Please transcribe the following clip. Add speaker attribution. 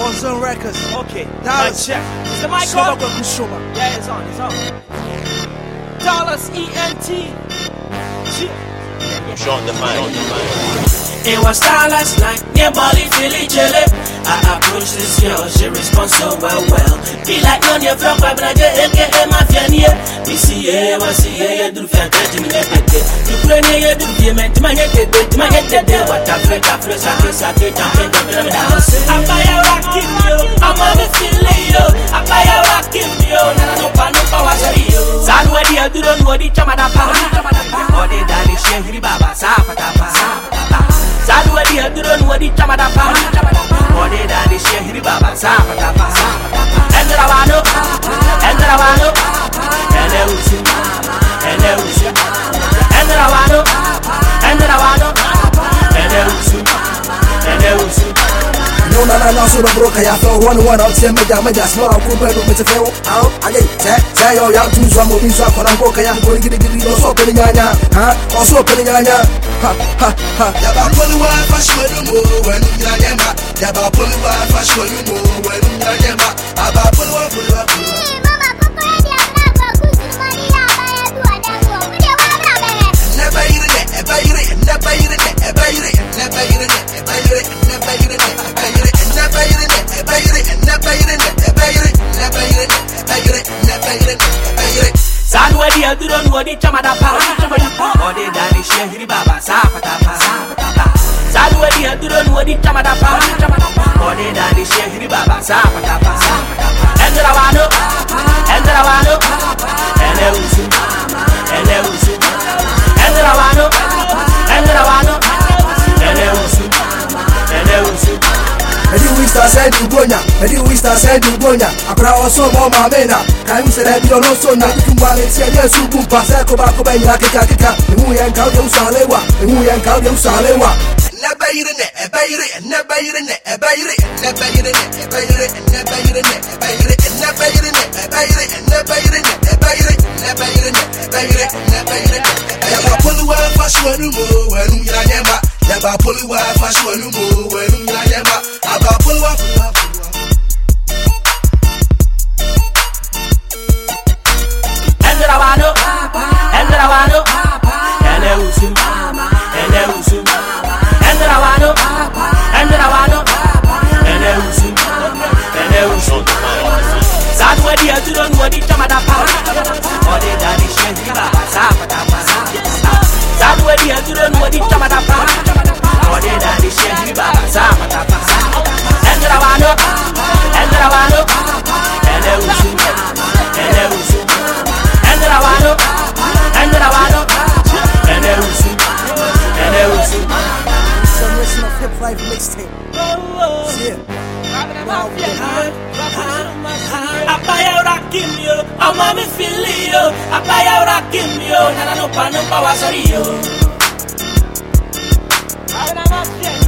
Speaker 1: One Zone Records.
Speaker 2: Okay,
Speaker 1: Dollars.
Speaker 2: mic check. Is the mic
Speaker 1: Shoma
Speaker 2: on?
Speaker 1: kushoma.
Speaker 2: Yeah, it's on, it's on. Dollars ENT. Shit.
Speaker 3: Sean Define.
Speaker 4: It was starless night, near Bali, feeling jelly. I approached this girl, she responds so well, well. Be like on your front, but I get aka mafia near. We see ye, we see ye, you do fantastic, you get it. You pray near the man, to my head, to my head, to what I feel, I feel, I feel, I feel, I feel, I feel, I'm by a rocking you, I'm on the feeling you. I'm by a rocking you, no, no, no, no, power, you. San wadi ya duro nwadi chamada pa. Ode dani shehri baba, sapata pa. Sadu wadi ya duro nwadi chamada pa. Ode dani shehri baba, pa.
Speaker 5: Na broka ya fell one one out here meja meja small ko pe do mete fell out age se se yo ya tu so mo bin so ko na broka ya ko gidi gidi no so pe nyanya ha o so pe nyanya ha ha ha.
Speaker 6: Ya ba poli wa fa shwe nu mo nya ye ma. Ya ba poli wa fa shwe nu mo nya ye ma. Poli wa poli wa poli
Speaker 4: San wadi ya duro nwadi chamada pa. Ode dani shehri baba, sapata pa. San wadi ya duro nwadi chamada pa. Ode dani shehri baba, sapata
Speaker 5: wista said you gonya Edi wista said you gonya Akra oso mo ma mena Kai mu sere bi ono so na Bikin wa le tie ye su bumpa Se ko ba ko ba nya kika kika Ehu yen ka de usalewa Ehu yen ka de usalewa
Speaker 6: Never yire ne, eba yire, never yire ne, eba yire, never yire ne, eba yire, never yire ne, eba yire, never yire ne, eba yire, never yire ne, eba yire, never yire ne, eba yire, never yire ne, eba yire. Yaba poli wa fa shwe nu mo, we nu nya ye ma. Yaba poli wa fa shwe nu mo, we nu nya ye ma. Aba poli wa poli wa poli wa.
Speaker 1: Hip Life Yeah.
Speaker 4: Abaya rockin' yo, I'm on me feeling yo. Abaya rockin' yo, nana no pa no pa wasari yo.
Speaker 2: Ahora más bien.